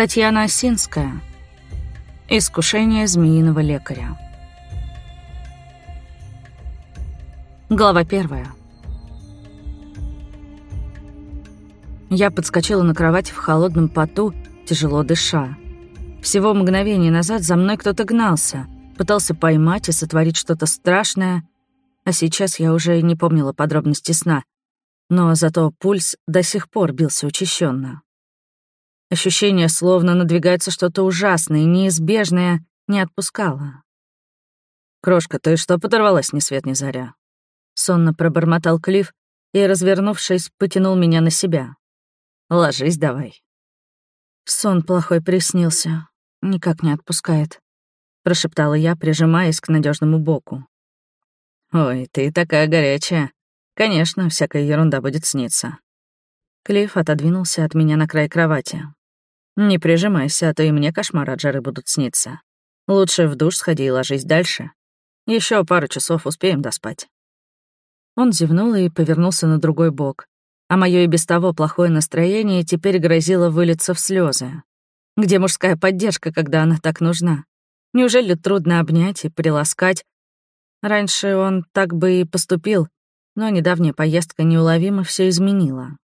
Татьяна Осинская. Искушение змеиного лекаря. Глава первая. Я подскочила на кровати в холодном поту, тяжело дыша. Всего мгновение назад за мной кто-то гнался, пытался поймать и сотворить что-то страшное, а сейчас я уже не помнила подробности сна, но зато пульс до сих пор бился учащенно. Ощущение, словно надвигается что-то ужасное, неизбежное, не отпускало. «Крошка, ты что подорвалась ни свет ни заря?» Сонно пробормотал Клифф и, развернувшись, потянул меня на себя. «Ложись давай». Сон плохой приснился, никак не отпускает, прошептала я, прижимаясь к надежному боку. «Ой, ты такая горячая. Конечно, всякая ерунда будет сниться». Клифф отодвинулся от меня на край кровати. «Не прижимайся, а то и мне кошмары от жары будут сниться. Лучше в душ сходи и ложись дальше. Еще пару часов успеем доспать». Он зевнул и повернулся на другой бок, а мое и без того плохое настроение теперь грозило вылиться в слезы. Где мужская поддержка, когда она так нужна? Неужели трудно обнять и приласкать, Раньше он так бы и поступил, но недавняя поездка неуловимо все изменила.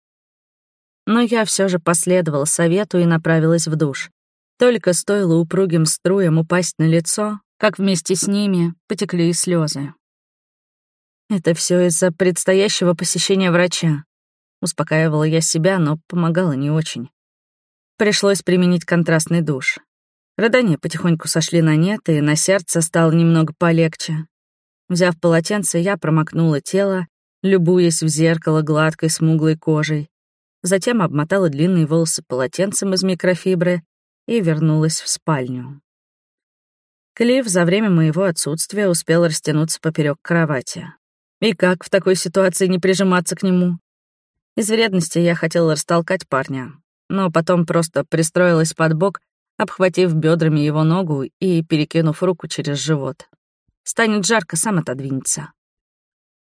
Но я все же последовала совету и направилась в душ. Только стоило упругим струям упасть на лицо, как вместе с ними потекли и слезы. Это все из-за предстоящего посещения врача. Успокаивала я себя, но помогала не очень. Пришлось применить контрастный душ. Рыдания потихоньку сошли на нет, и на сердце стало немного полегче. Взяв полотенце, я промокнула тело, любуясь в зеркало гладкой смуглой кожей. Затем обмотала длинные волосы полотенцем из микрофибры и вернулась в спальню. Клифф за время моего отсутствия успел растянуться поперек кровати. И как в такой ситуации не прижиматься к нему? Из вредности я хотела растолкать парня, но потом просто пристроилась под бок, обхватив бедрами его ногу и перекинув руку через живот. Станет жарко, сам отодвинется.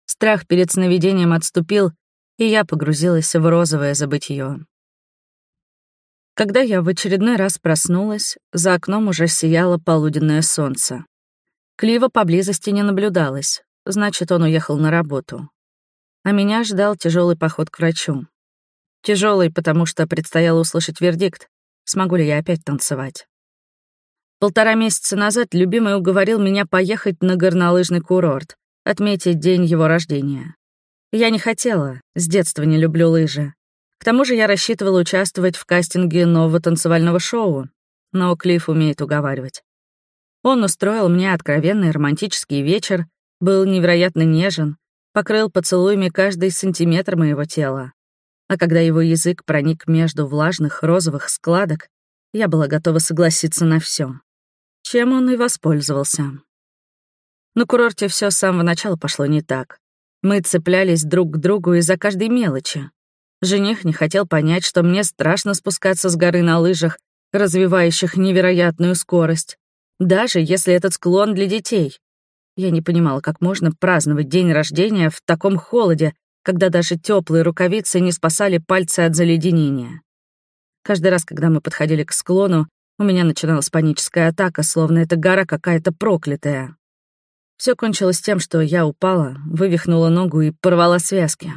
Страх перед сновидением отступил, и я погрузилась в розовое забытье. Когда я в очередной раз проснулась, за окном уже сияло полуденное солнце. Клива поблизости не наблюдалось, значит, он уехал на работу. А меня ждал тяжелый поход к врачу. Тяжелый, потому что предстояло услышать вердикт, смогу ли я опять танцевать. Полтора месяца назад любимый уговорил меня поехать на горнолыжный курорт, отметить день его рождения. Я не хотела, с детства не люблю лыжи. К тому же я рассчитывала участвовать в кастинге нового танцевального шоу, но Клифф умеет уговаривать. Он устроил мне откровенный романтический вечер, был невероятно нежен, покрыл поцелуями каждый сантиметр моего тела. А когда его язык проник между влажных розовых складок, я была готова согласиться на все чем он и воспользовался. На курорте все с самого начала пошло не так. Мы цеплялись друг к другу из-за каждой мелочи. Жених не хотел понять, что мне страшно спускаться с горы на лыжах, развивающих невероятную скорость, даже если этот склон для детей. Я не понимала, как можно праздновать день рождения в таком холоде, когда даже теплые рукавицы не спасали пальцы от заледенения. Каждый раз, когда мы подходили к склону, у меня начиналась паническая атака, словно эта гора какая-то проклятая. Все кончилось тем, что я упала, вывихнула ногу и порвала связки.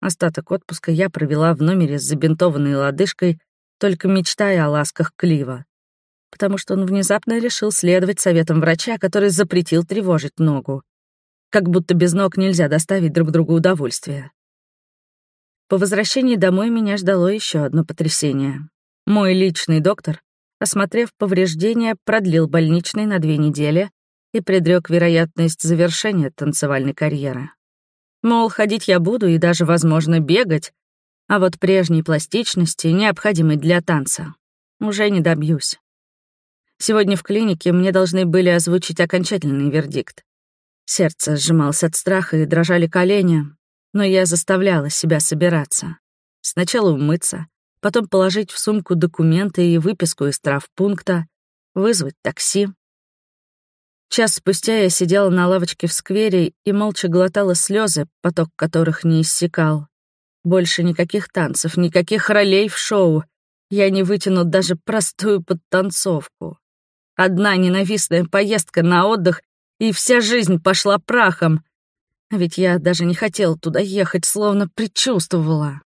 Остаток отпуска я провела в номере с забинтованной лодыжкой, только мечтая о ласках Клива. Потому что он внезапно решил следовать советам врача, который запретил тревожить ногу. Как будто без ног нельзя доставить друг другу удовольствие. По возвращении домой меня ждало еще одно потрясение. Мой личный доктор осмотрев повреждения, продлил больничный на две недели и предрек вероятность завершения танцевальной карьеры. Мол, ходить я буду и даже, возможно, бегать, а вот прежней пластичности, необходимой для танца, уже не добьюсь. Сегодня в клинике мне должны были озвучить окончательный вердикт. Сердце сжималось от страха и дрожали колени, но я заставляла себя собираться. Сначала умыться, потом положить в сумку документы и выписку из травпункта, вызвать такси. Час спустя я сидела на лавочке в сквере и молча глотала слезы, поток которых не иссякал. Больше никаких танцев, никаких ролей в шоу. Я не вытяну даже простую подтанцовку. Одна ненавистная поездка на отдых, и вся жизнь пошла прахом. Ведь я даже не хотела туда ехать, словно предчувствовала.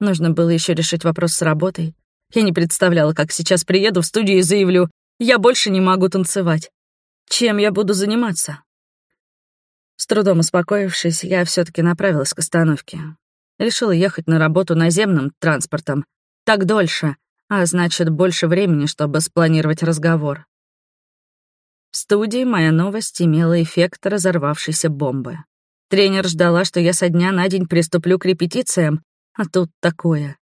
Нужно было еще решить вопрос с работой. Я не представляла, как сейчас приеду в студию и заявлю, я больше не могу танцевать. Чем я буду заниматься? С трудом успокоившись, я все таки направилась к остановке. Решила ехать на работу наземным транспортом. Так дольше, а значит, больше времени, чтобы спланировать разговор. В студии моя новость имела эффект разорвавшейся бомбы. Тренер ждала, что я со дня на день приступлю к репетициям, а тут такое.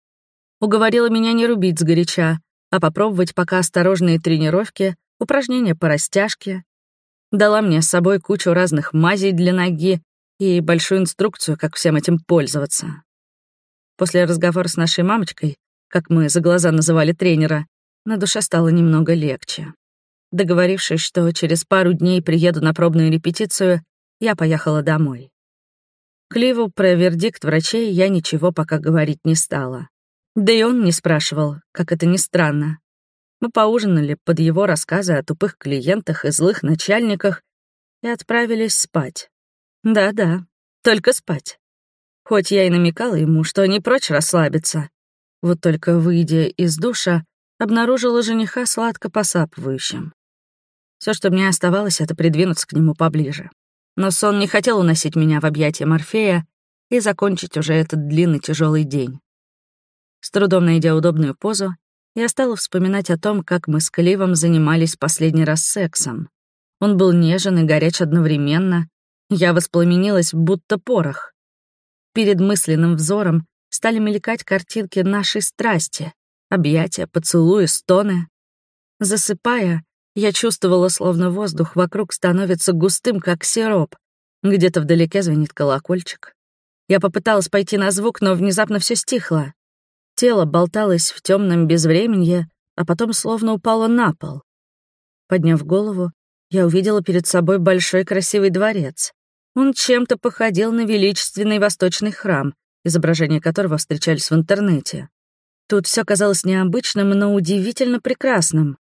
Уговорила меня не рубить сгоряча, а попробовать пока осторожные тренировки, упражнения по растяжке. Дала мне с собой кучу разных мазей для ноги и большую инструкцию, как всем этим пользоваться. После разговора с нашей мамочкой, как мы за глаза называли тренера, на душе стало немного легче. Договорившись, что через пару дней приеду на пробную репетицию, я поехала домой. Кливу про вердикт врачей я ничего пока говорить не стала. Да и он не спрашивал, как это ни странно. Мы поужинали под его рассказы о тупых клиентах и злых начальниках и отправились спать. Да-да, только спать. Хоть я и намекала ему, что не прочь расслабиться. Вот только, выйдя из душа, обнаружила жениха сладко посапывающим. Все, что мне оставалось, это придвинуться к нему поближе. Но сон не хотел уносить меня в объятия Морфея и закончить уже этот длинный тяжелый день. С трудом найдя удобную позу, я стала вспоминать о том, как мы с Кливом занимались последний раз сексом. Он был нежен и горяч одновременно. Я воспламенилась, будто порох. Перед мысленным взором стали мелькать картинки нашей страсти, объятия, поцелуи, стоны. Засыпая, я чувствовала, словно воздух вокруг становится густым, как сироп. Где-то вдалеке звенит колокольчик. Я попыталась пойти на звук, но внезапно все стихло. Тело болталось в темном безвременье, а потом словно упало на пол. Подняв голову, я увидела перед собой большой красивый дворец. Он чем-то походил на величественный восточный храм, изображения которого встречались в интернете. Тут все казалось необычным, но удивительно прекрасным.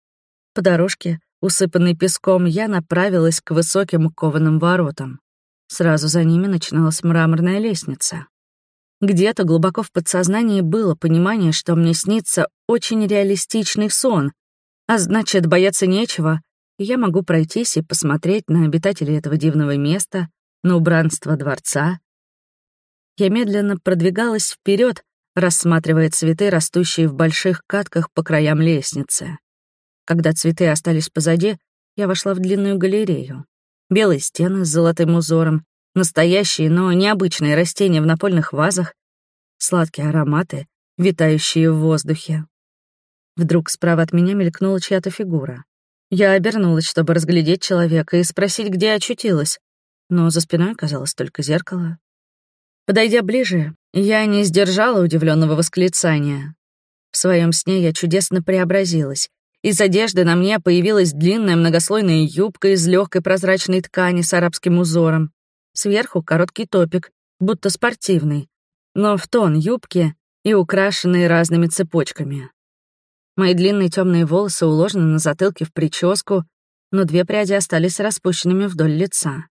По дорожке, усыпанной песком, я направилась к высоким кованым воротам. Сразу за ними начиналась мраморная лестница. Где-то глубоко в подсознании было понимание, что мне снится очень реалистичный сон, а значит, бояться нечего, я могу пройтись и посмотреть на обитателей этого дивного места, на убранство дворца. Я медленно продвигалась вперед, рассматривая цветы, растущие в больших катках по краям лестницы. Когда цветы остались позади, я вошла в длинную галерею. Белые стены с золотым узором, настоящие, но необычные растения в напольных вазах, сладкие ароматы, витающие в воздухе. Вдруг справа от меня мелькнула чья-то фигура. Я обернулась, чтобы разглядеть человека и спросить, где очутилась, но за спиной оказалось только зеркало. Подойдя ближе, я не сдержала удивленного восклицания. В своем сне я чудесно преобразилась. Из одежды на мне появилась длинная многослойная юбка из легкой прозрачной ткани с арабским узором. Сверху короткий топик, будто спортивный, но в тон юбки и украшенный разными цепочками. Мои длинные темные волосы уложены на затылке в прическу, но две пряди остались распущенными вдоль лица.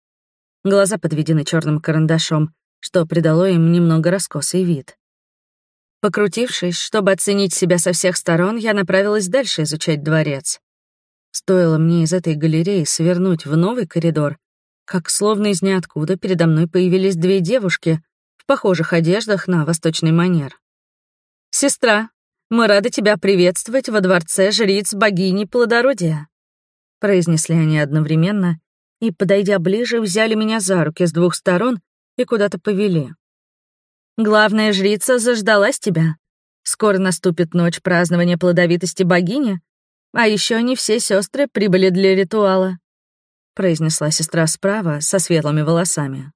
Глаза подведены черным карандашом, что придало им немного раскосый вид. Покрутившись, чтобы оценить себя со всех сторон, я направилась дальше изучать дворец. Стоило мне из этой галереи свернуть в новый коридор, как словно из ниоткуда передо мной появились две девушки в похожих одеждах на восточный манер. «Сестра, мы рады тебя приветствовать во дворце жриц богини плодородия», произнесли они одновременно и, подойдя ближе, взяли меня за руки с двух сторон и куда-то повели. «Главная жрица заждалась тебя. Скоро наступит ночь празднования плодовитости богини, а еще не все сестры прибыли для ритуала», произнесла сестра справа со светлыми волосами.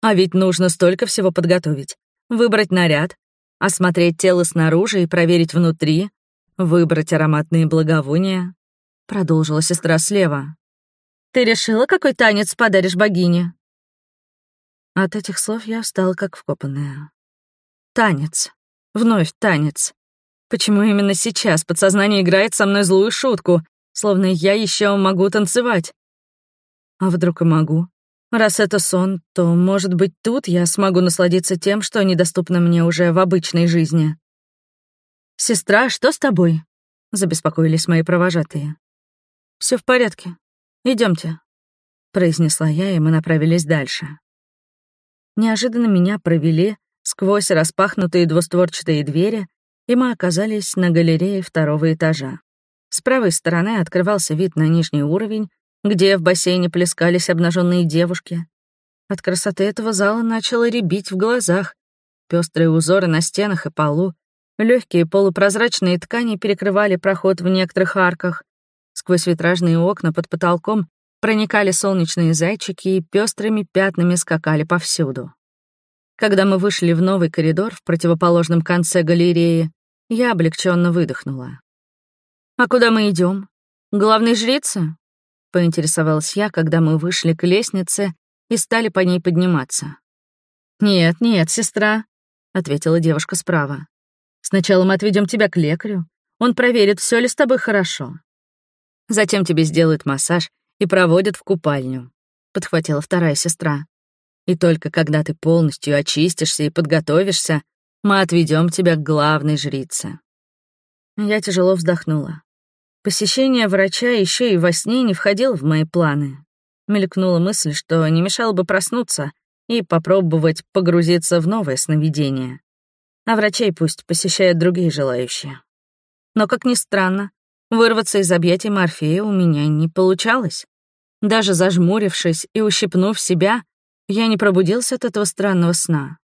«А ведь нужно столько всего подготовить. Выбрать наряд, осмотреть тело снаружи и проверить внутри, выбрать ароматные благовония», продолжила сестра слева. Ты решила, какой танец подаришь богине?» От этих слов я встала как вкопанная. Танец. Вновь танец. Почему именно сейчас подсознание играет со мной злую шутку, словно я еще могу танцевать? А вдруг и могу? Раз это сон, то, может быть, тут я смогу насладиться тем, что недоступно мне уже в обычной жизни. «Сестра, что с тобой?» — забеспокоились мои провожатые. Все в порядке. Идемте, произнесла я, и мы направились дальше. Неожиданно меня провели сквозь распахнутые двустворчатые двери, и мы оказались на галерее второго этажа. С правой стороны открывался вид на нижний уровень, где в бассейне плескались обнаженные девушки. От красоты этого зала начало рябить в глазах. Пестрые узоры на стенах и полу, легкие полупрозрачные ткани перекрывали проход в некоторых арках. Сквозь витражные окна под потолком проникали солнечные зайчики и пестрыми пятнами скакали повсюду. Когда мы вышли в новый коридор в противоположном конце галереи, я облегченно выдохнула. «А куда мы идем? Главной жрице?» — поинтересовалась я, когда мы вышли к лестнице и стали по ней подниматься. «Нет, нет, сестра», — ответила девушка справа. «Сначала мы отведем тебя к лекарю. Он проверит, все ли с тобой хорошо. Затем тебе сделают массаж и проводят в купальню», — подхватила вторая сестра. И только когда ты полностью очистишься и подготовишься, мы отведем тебя к главной жрице». Я тяжело вздохнула. Посещение врача еще и во сне не входило в мои планы. Мелькнула мысль, что не мешало бы проснуться и попробовать погрузиться в новое сновидение. А врачей пусть посещают другие желающие. Но, как ни странно, вырваться из объятий Морфея у меня не получалось. Даже зажмурившись и ущипнув себя, я не пробудился от этого странного сна.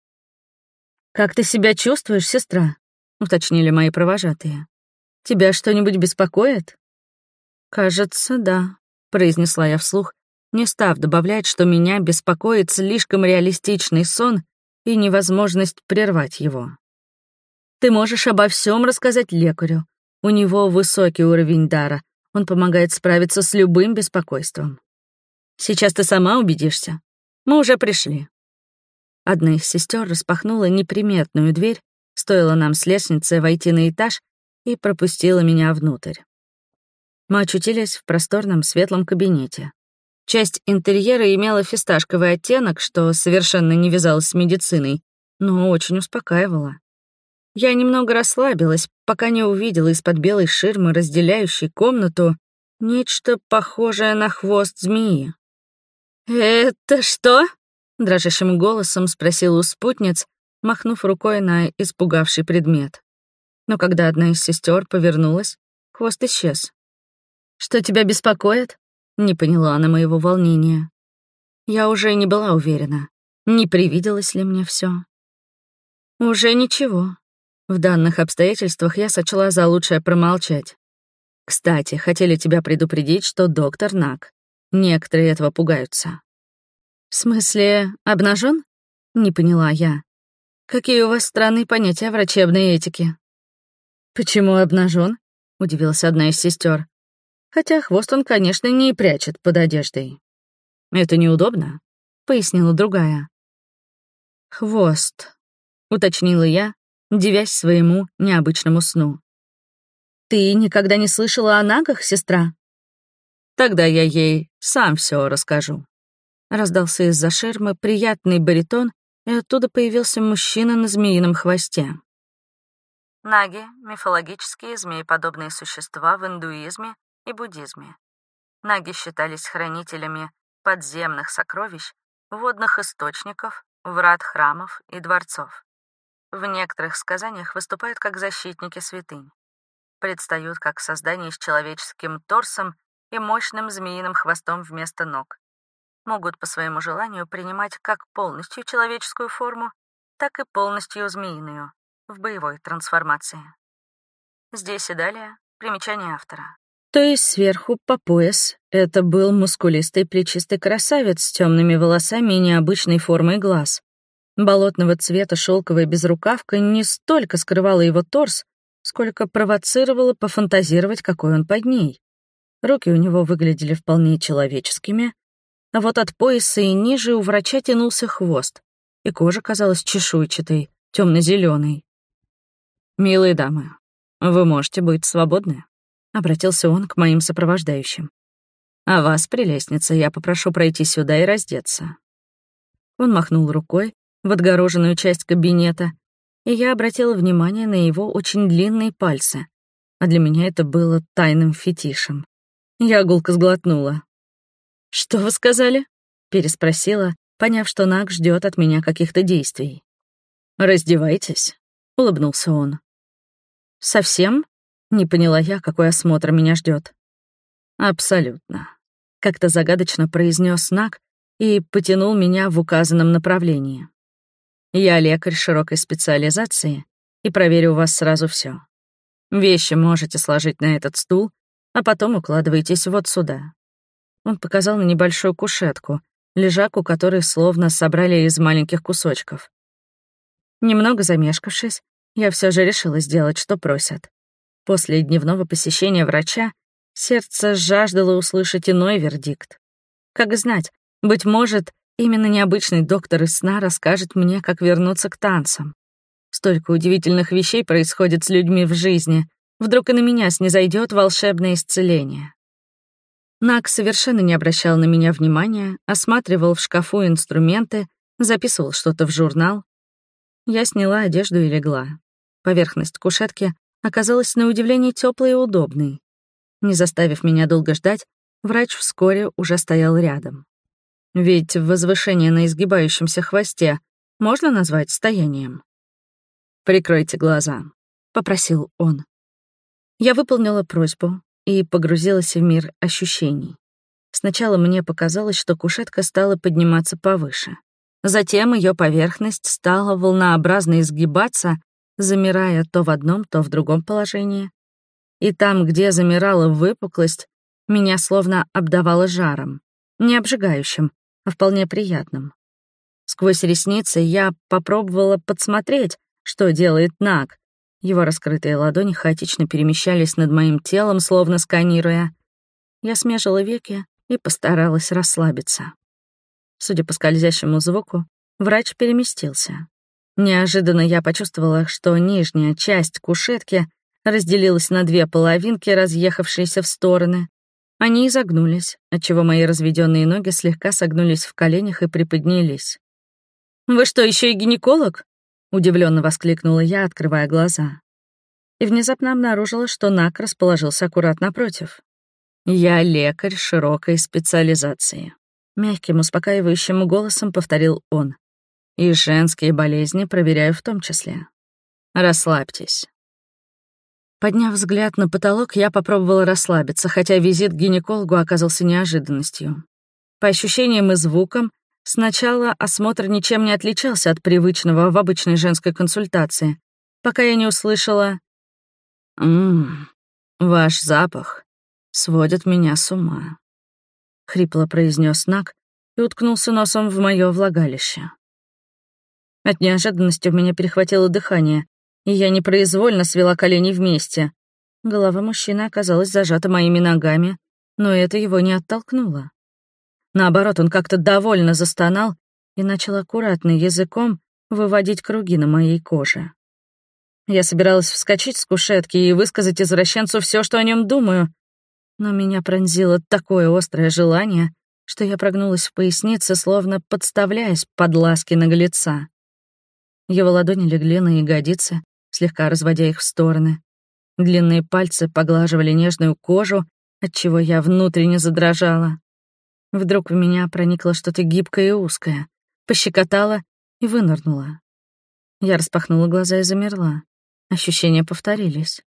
«Как ты себя чувствуешь, сестра?» — уточнили мои провожатые. «Тебя что-нибудь беспокоит?» «Кажется, да», — произнесла я вслух, не став добавлять, что меня беспокоит слишком реалистичный сон и невозможность прервать его. «Ты можешь обо всем рассказать лекарю. У него высокий уровень дара, он помогает справиться с любым беспокойством. Сейчас ты сама убедишься. Мы уже пришли». Одна из сестер распахнула неприметную дверь, стоило нам с лестницы войти на этаж, и пропустила меня внутрь. Мы очутились в просторном светлом кабинете. Часть интерьера имела фисташковый оттенок, что совершенно не вязалось с медициной, но очень успокаивало. Я немного расслабилась, пока не увидела из-под белой ширмы, разделяющей комнату, нечто похожее на хвост змеи. «Это что?» — дрожащим голосом спросил у спутниц, махнув рукой на испугавший предмет. Но когда одна из сестер повернулась, хвост исчез. «Что тебя беспокоит?» — не поняла она моего волнения. Я уже не была уверена, не привиделось ли мне все. «Уже ничего», в данных обстоятельствах я сочла за лучшее промолчать. Кстати, хотели тебя предупредить, что доктор Нак. Некоторые этого пугаются. В смысле, обнажен? Не поняла я. Какие у вас странные понятия врачебной этики? Почему обнажен? Удивилась одна из сестер. Хотя хвост он, конечно, не прячет под одеждой. Это неудобно, пояснила другая. Хвост, уточнила я, девясь своему необычному сну. Ты никогда не слышала о нагах, сестра? Тогда я ей сам все расскажу. Раздался из-за ширмы приятный баритон, и оттуда появился мужчина на змеином хвосте. Наги — мифологические змееподобные существа в индуизме и буддизме. Наги считались хранителями подземных сокровищ, водных источников, врат храмов и дворцов. В некоторых сказаниях выступают как защитники святынь. Предстают как создания с человеческим торсом и мощным змеиным хвостом вместо ног. Могут по своему желанию принимать как полностью человеческую форму, так и полностью змеиную в боевой трансформации. Здесь и далее примечание автора. То есть сверху по пояс это был мускулистый плечистый красавец с темными волосами и необычной формой глаз. Болотного цвета шелковая безрукавка не столько скрывала его торс, сколько провоцировала пофантазировать, какой он под ней. Руки у него выглядели вполне человеческими, а вот от пояса и ниже у врача тянулся хвост, и кожа казалась чешуйчатой, темно-зеленой. «Милые дамы, вы можете быть свободны», — обратился он к моим сопровождающим. «А вас, прелестница, я попрошу пройти сюда и раздеться». Он махнул рукой в отгороженную часть кабинета, и я обратила внимание на его очень длинные пальцы, а для меня это было тайным фетишем. Я гулко сглотнула. «Что вы сказали?» — переспросила, поняв, что Наг ждет от меня каких-то действий. «Раздевайтесь», — улыбнулся он. «Совсем?» — не поняла я, какой осмотр меня ждет. «Абсолютно», — как-то загадочно произнес Наг и потянул меня в указанном направлении. «Я лекарь широкой специализации и проверю у вас сразу все. Вещи можете сложить на этот стул, а потом укладывайтесь вот сюда». Он показал на небольшую кушетку, лежак у которой словно собрали из маленьких кусочков. Немного замешкавшись, я все же решила сделать, что просят. После дневного посещения врача сердце жаждало услышать иной вердикт. Как знать, быть может, именно необычный доктор из сна расскажет мне, как вернуться к танцам. Столько удивительных вещей происходит с людьми в жизни. Вдруг и на меня снизойдет волшебное исцеление. Нак совершенно не обращал на меня внимания, осматривал в шкафу инструменты, записывал что-то в журнал. Я сняла одежду и легла. Поверхность кушетки оказалась на удивление теплой и удобной. Не заставив меня долго ждать, врач вскоре уже стоял рядом. Ведь возвышение на изгибающемся хвосте можно назвать стоянием. «Прикройте глаза», — попросил он. Я выполнила просьбу, и погрузилась в мир ощущений. Сначала мне показалось, что кушетка стала подниматься повыше. Затем ее поверхность стала волнообразно изгибаться, замирая то в одном, то в другом положении. И там, где замирала выпуклость, меня словно обдавало жаром. Не обжигающим, а вполне приятным. Сквозь ресницы я попробовала подсмотреть, что делает Наг, его раскрытые ладони хаотично перемещались над моим телом, словно сканируя. Я смежила веки и постаралась расслабиться. Судя по скользящему звуку, врач переместился. Неожиданно я почувствовала, что нижняя часть кушетки разделилась на две половинки, разъехавшиеся в стороны. Они изогнулись, отчего мои разведенные ноги слегка согнулись в коленях и приподнялись. «Вы что, еще и гинеколог?» Удивленно воскликнула я, открывая глаза. И внезапно обнаружила, что Нак расположился аккуратно напротив. «Я лекарь широкой специализации», — мягким, успокаивающим голосом повторил он. «И женские болезни проверяю в том числе. Расслабьтесь». Подняв взгляд на потолок, я попробовала расслабиться, хотя визит к гинекологу оказался неожиданностью. По ощущениям и звукам, Сначала осмотр ничем не отличался от привычного в обычной женской консультации, пока я не услышала «Ммм, ваш запах сводит меня с ума», — хрипло произнес Нак и уткнулся носом в мое влагалище. От неожиданности у меня перехватило дыхание, и я непроизвольно свела колени вместе. Голова мужчины оказалась зажата моими ногами, но это его не оттолкнуло. Наоборот, он как-то довольно застонал и начал аккуратно языком выводить круги на моей коже. Я собиралась вскочить с кушетки и высказать извращенцу все, что о нем думаю, но меня пронзило такое острое желание, что я прогнулась в пояснице, словно подставляясь под ласки наглеца. Его ладони легли на ягодицы, слегка разводя их в стороны. Длинные пальцы поглаживали нежную кожу, отчего я внутренне задрожала. Вдруг в меня проникло что-то гибкое и узкое, пощекотало и вынырнуло. Я распахнула глаза и замерла. Ощущения повторились.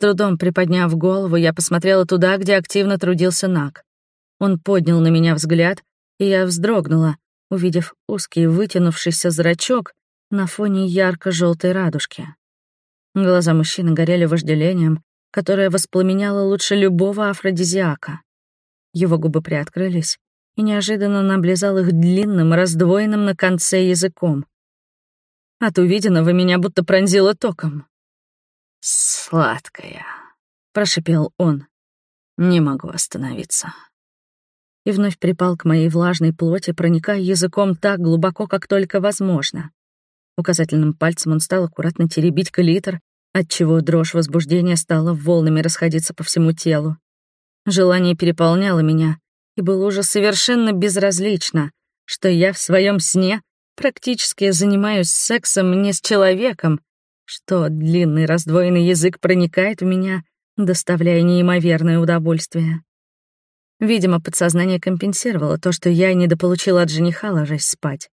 Трудом приподняв голову, я посмотрела туда, где активно трудился Нак. Он поднял на меня взгляд, и я вздрогнула, увидев узкий вытянувшийся зрачок на фоне ярко желтой радужки. Глаза мужчины горели вожделением, которое воспламеняло лучше любого афродизиака. Его губы приоткрылись, и неожиданно он их длинным, раздвоенным на конце языком. От увиденного меня будто пронзило током. «Сладкая», — прошипел он. «Не могу остановиться». И вновь припал к моей влажной плоти, проникая языком так глубоко, как только возможно. Указательным пальцем он стал аккуратно теребить клитор, отчего дрожь возбуждения стала волнами расходиться по всему телу. Желание переполняло меня, и было уже совершенно безразлично, что я в своем сне практически занимаюсь сексом не с человеком, что длинный раздвоенный язык проникает в меня, доставляя неимоверное удовольствие. Видимо, подсознание компенсировало то, что я недополучила от жениха, ложась спать.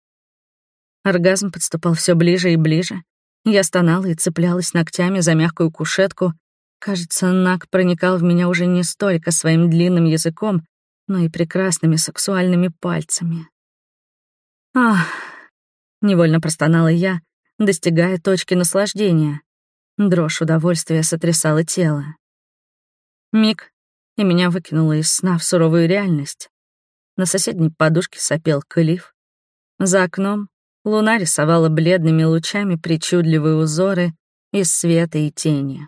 Оргазм подступал все ближе и ближе. Я стонала и цеплялась ногтями за мягкую кушетку. Кажется, Нак проникал в меня уже не столько своим длинным языком, но и прекрасными сексуальными пальцами. «Ах!» — невольно простонала я, достигая точки наслаждения. Дрожь удовольствия сотрясала тело. Миг, и меня выкинуло из сна в суровую реальность. На соседней подушке сопел Клифф. За окном луна рисовала бледными лучами причудливые узоры из света и тени.